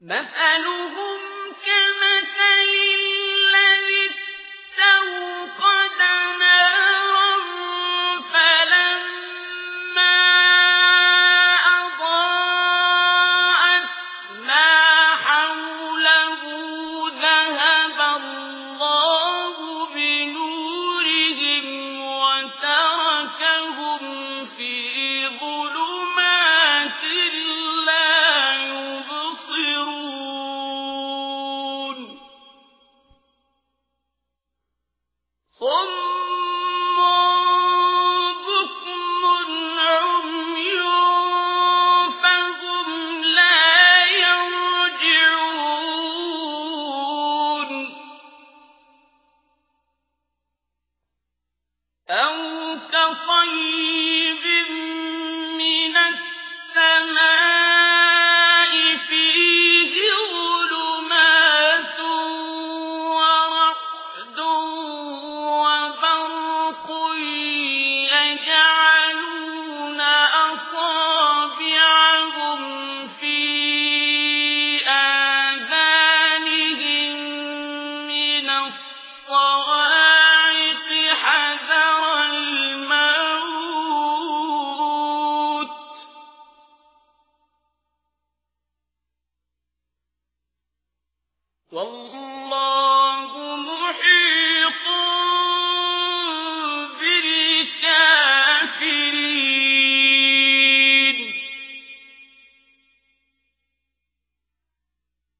مثلهم كمثل أو كصيب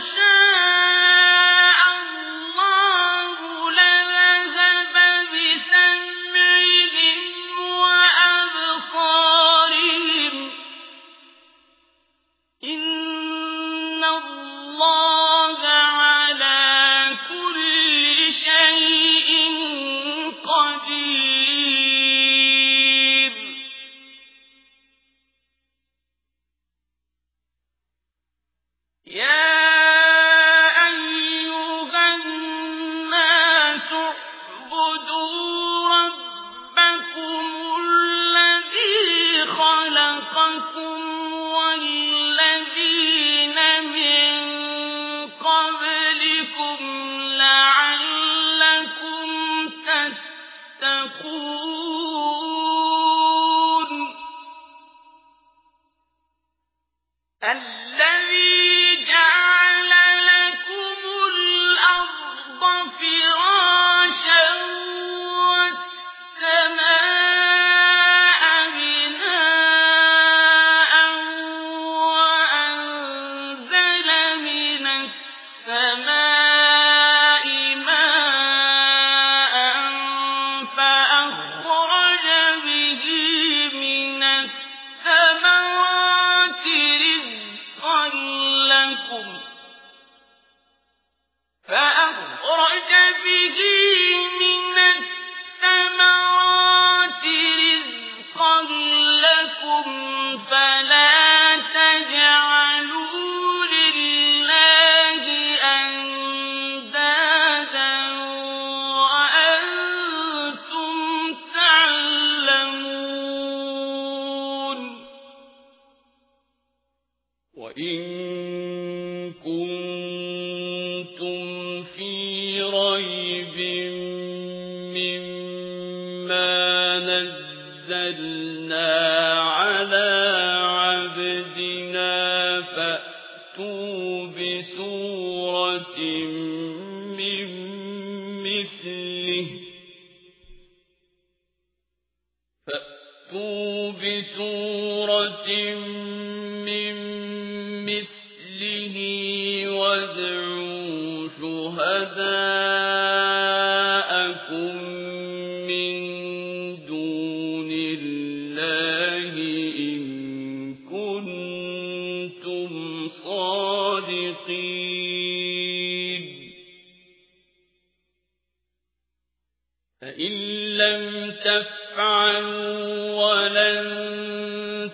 是 الذي وإن كنتم في ريب مما نزلنا على عبدنا فأتوا بسورة من مثله فأتوا بسورة من مثله وادعوا شهداءكم من دون الله إن كنتم صادقين فإن لم تفعلوا ولن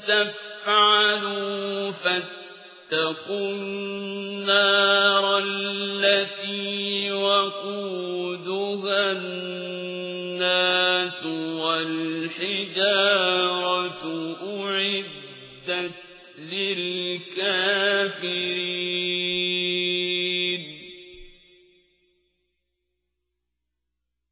تفعلوا فاتقوا النار التي وقودها الناس والحجارة أعدت للكافرين.